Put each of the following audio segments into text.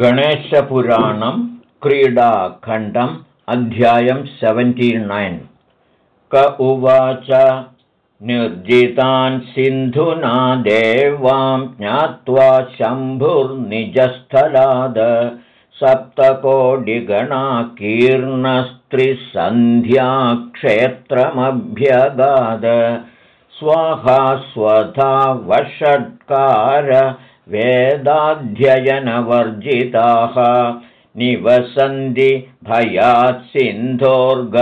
गणेशपुराणं क्रीडाखण्डम् अध्यायं सेवेण्टिनैन् क उवाच निर्जितान् सिन्धुना देवां ज्ञात्वा शम्भुर्निजस्थलाद सप्तकोटिगणाकीर्णस्त्रिसन्ध्याक्षेत्रमभ्यगाद। स्वाहा स्वधा वषट्कार वेदाध्ययनवर्जिताः। निवसन्ति भयात् सिन्धोर्गौतमाद्या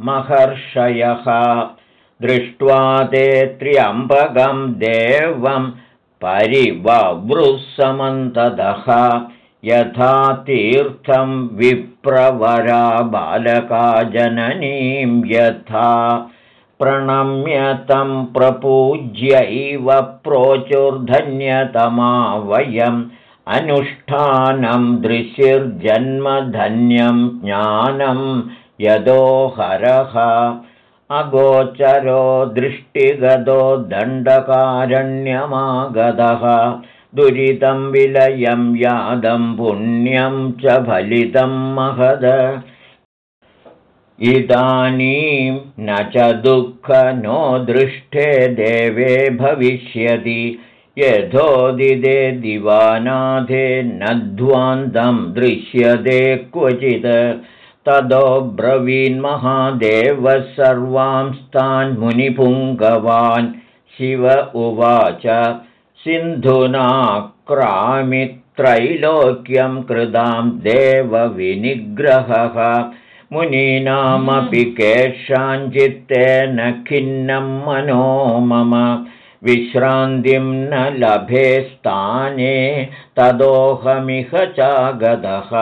महर्षयः। दृष्ट्वा ते त्र्यम्बकं देवं परिववृसमन्तदः यथा तीर्थं विप्रवरा बालका जननीं यथा प्रणम्यतं प्रपूज्यैव प्रोचुर्धन्यतमा वयम् अनुष्ठानं दृशिर्जन्मधन्यं ज्ञानं यदोहरः अगोचरो दृष्टिगतो दण्डकारण्यमागतः दुरितं विलयं यादं पुण्यं च फलितं महद इदानीं न च दुःख नो दृष्टे देवे भविष्यति। यथोदिदे दिवानाथे नध्वान्तं दृश्यते क्वचित्। तदो ब्रवीन्महादेवः सर्वांस्तान्मुनिपुङ्गवान् शिव उवाच सिन्धुनाक्रामित्रैलोक्यं कृतां देवविनिग्रहः मुनीनामपि केषाञ्चित्तेन खिन्नं मनो मम विश्रान्तिं न लभे स्थाने तदोहमिह चागतः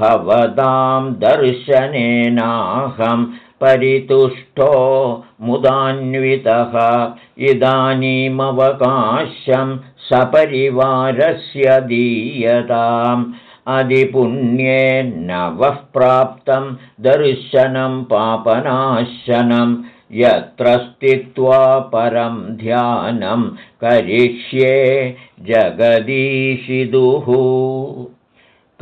भवतां दर्शनेनाहं परितुष्टो मुदान्वितः इदानीमवकाशं सपरिवारस्य दीयताम् अधिपुण्ये नवः प्राप्तं दर्शनं पापनाशनं यत्र स्थित्वा परं ध्यानं करिष्ये जगदीशिदुः।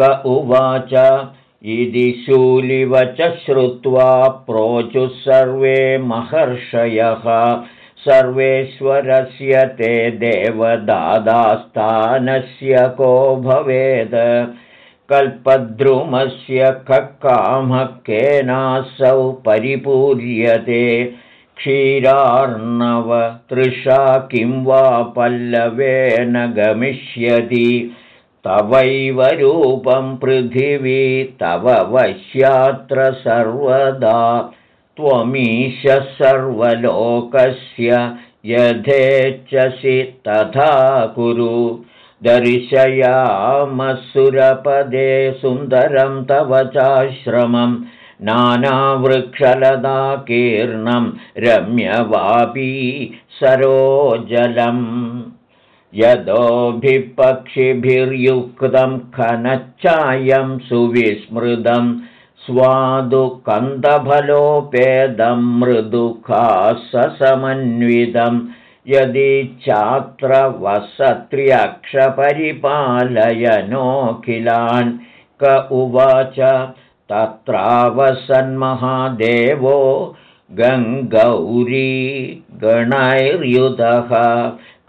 क उवाच इति शूलिवच श्रुत्वा प्रोचुः सर्वे महर्षयः। सर्वेश्वरस्य ते देवदादास्थानस्य को भवेत् कल्पद्रुमस्य ककामः केनासौ परिपूर्यते क्षीरार्णवतृषा किं वा पल्लवेन गमिष्यति तवैव रूपं पृथिवी तव वश्यात्र सर्वदा त्वमीश सर्वलोकस्य यथेच्छसि तथा कुरु दर्शयामसुरपदे सुन्दरं तव चाश्रमं नानावृक्षलदाकीर्णं रम्यवापी सरोजलम्। यदोभिपक्षिभिर्युक्तं खनच्चायं सुविस्मृतं स्वादुकन्दफलोपेदं मृदुखाससमन्वितं यदि चात्र वसत्र्यक्षपरिपालयनोऽखिलान् क उवाच तत्रावसन्महादेवो गङ्गौरी गणैर्युतः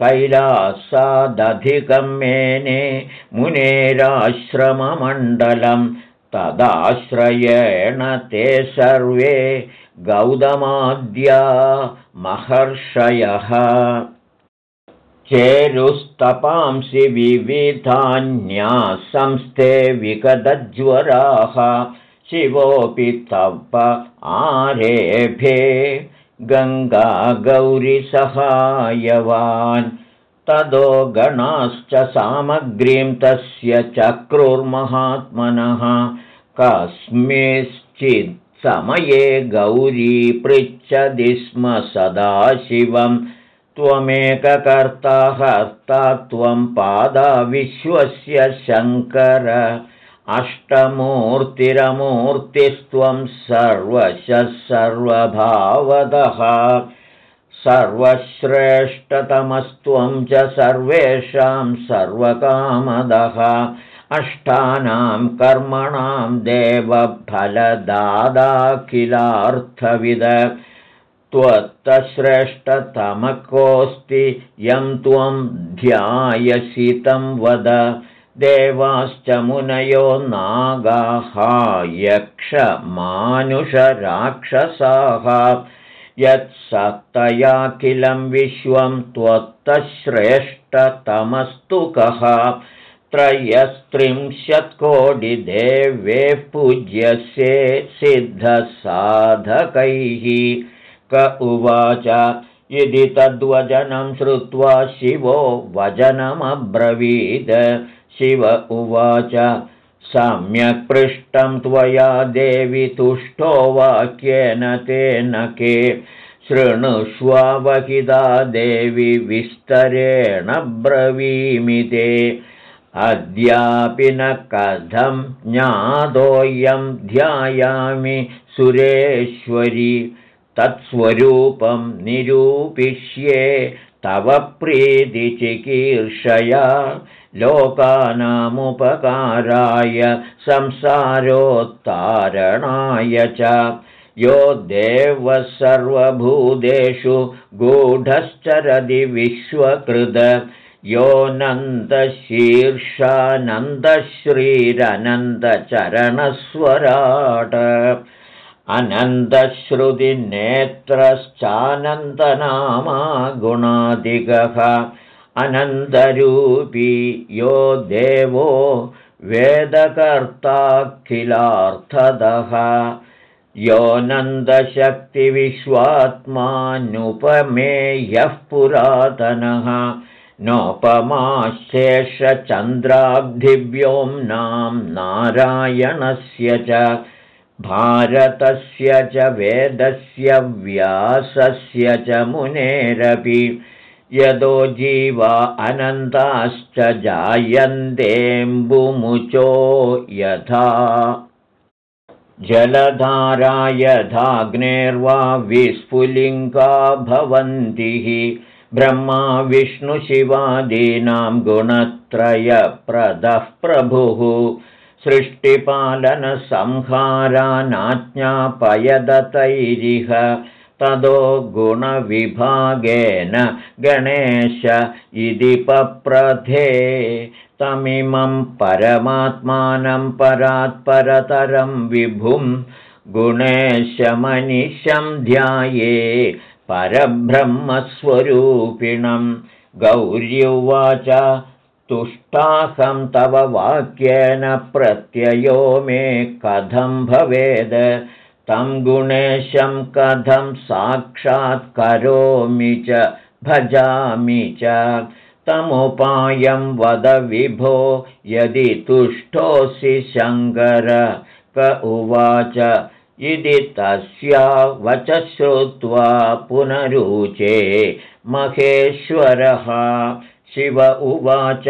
कैलासादधिकं मेने मुनेराश्रममण्डलं तदाश्रयेण ते सर्वे गौतमाद्या महर्षयः। चेरुस्तपांसि विविधान्यासंस्थे विगतज्वराः शिवोऽपि तप आरेभे गङ्गागौरिसहायवान् तदो गणाश्च सामग्रीं तस्य चक्रुर्महात्मनः। कस्मिंश्चित् समये गौरी पृच्छति स्म सदाशिवं। त्वमेककर्ता हर्ता त्वं पादा विश्वस्य शङ्कर। अष्टमूर्तिरमूर्तिस्त्वं सर्वशः सर्वभावदः सर्वश्रेष्ठतमस्त्वं च सर्वेषां सर्वकामदः। अष्टानां कर्मणां देवफलदादाखिलार्थविद। त्वत्तश्रेष्ठतमकोऽस्ति यं त्वं ध्यायसि तं वद। देवाश्च मुनयो नागाः यक्षमानुषराक्षसाः यत्सत्तयाखिलं विश्वं त्वत्तश्रेष्ठतमस्तु कः? त्रयस्त्रिंशत्कोटिदेवे पूज्यसे सिद्धसाधकैः। क उवाच यदि तद्वचनं श्रुत्वा शिवो वचनमब्रवीद शिव उवाच सम्यक् पृष्टं त्वया देवि तुष्टो वाक्येन तेन के शृणुष्वावहिता देवि विस्तरेण ब्रवीमिते अद्यापि न कथं ज्ञातोऽयं ध्यायामि सुरेश्वरि तत्स्वरूपं निरूपिष्ये तव प्रीतिचिकीर्षया लोकानामुपकाराय संसारोत्तारणाय च। यो देवः सर्वभूतेषु गूढश्चरदि विश्वकृद। यो नन्दशीर्षानन्दश्रीरनन्दचरणस्वराट। अनन्तश्रुतिनेत्रश्चानन्दनामा गुणादिगः अनन्तरूपी यो देवो वेदकर्ताखिलार्थदः। यो नन्दशक्तिविश्वात्मानुपमेयः पुरातनः। नोपमाशेषचन्द्राब्धिव्योम्नां नारायणस्य च भारतस्य च वेदस्य व्यासस्य च मुनेरपि यदो जीवा अनन्ताश्च जायन्तेऽम्बुमुचो यथा। जलधारा यथाग्नेर्वा विस्फुलिङ्गा भवन्तिः ब्रह्मा विष्णुशिवादीनां गुणत्रयप्रदः प्रभुः। सृष्टिपालनसंहारानाज्ञापयदतैरिह तदो गुणविभागेन गणेश इति पप्रथे। तमिमं परमात्मानं परात्परतरं विभुं गुणेशमनिशं ध्याये परब्रह्मस्वरूपिणं। गौर्युवाच तुष्टाहं तव वाक्येन प्रत्ययो मे कथं भवेद् तं गुणेशं कथं साक्षात्करोमि च भजामि च। तमुपायं वद विभो यदि तुष्टोऽसि शङ्कर। क उवाच इति तस्या वच श्रुत्वा पुनरुचे। महेश्वरः शिव उवाच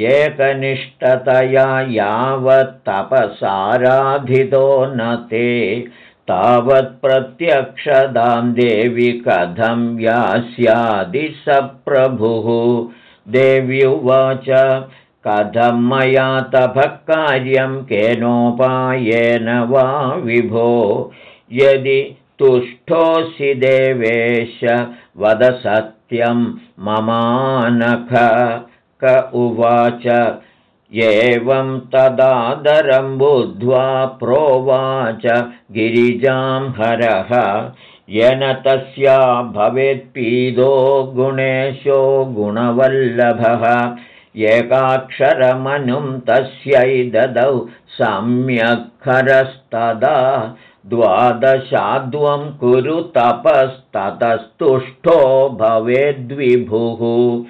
एकनिष्ठतया यावत्तपसाराधितो न ते तावत्प्रत्यक्षदां देवि कथं यास्यादि स प्रभुः देव्युवाच कथं मया तपः कार्यं केनोपायेन वा विभो? यदि तुष्टोऽसि देवेश वद सत्यं ममानख क उवाच। एवं तदादरं बुद्ध्वा प्रोवाच। गिरिजां हरः। येन तस्या भवेत्पीदो गुणेशो गुणवल्लभः। एकाक्षरमनुं तस्यै ददौ सम्यक्खरस्तदा। द्वादशाद्वं कुरु तपस्ततस्तुष्टो भवेद्विभुः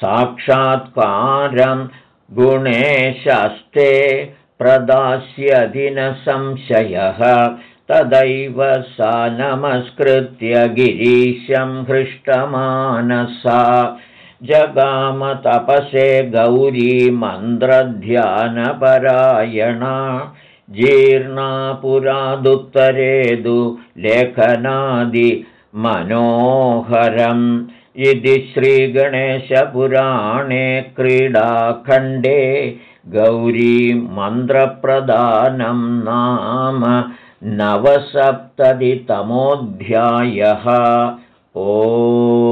साक्षात्कारं गुणेशस्ते प्रदास्यधि न संशयः। तदैव सा नमस्कृत्य गिरीशं हृष्टमानसा। जगामतपसे गौरीमन्द्रध्यानपरायणा जीर्णापुरादुत्तरेदु लेखनादि मनोहरम् इति श्रीगणेशपुराणे क्रीडाखण्डे गौरीमन्त्रप्रदानं नाम नवसप्ततितमोऽध्यायः। ओ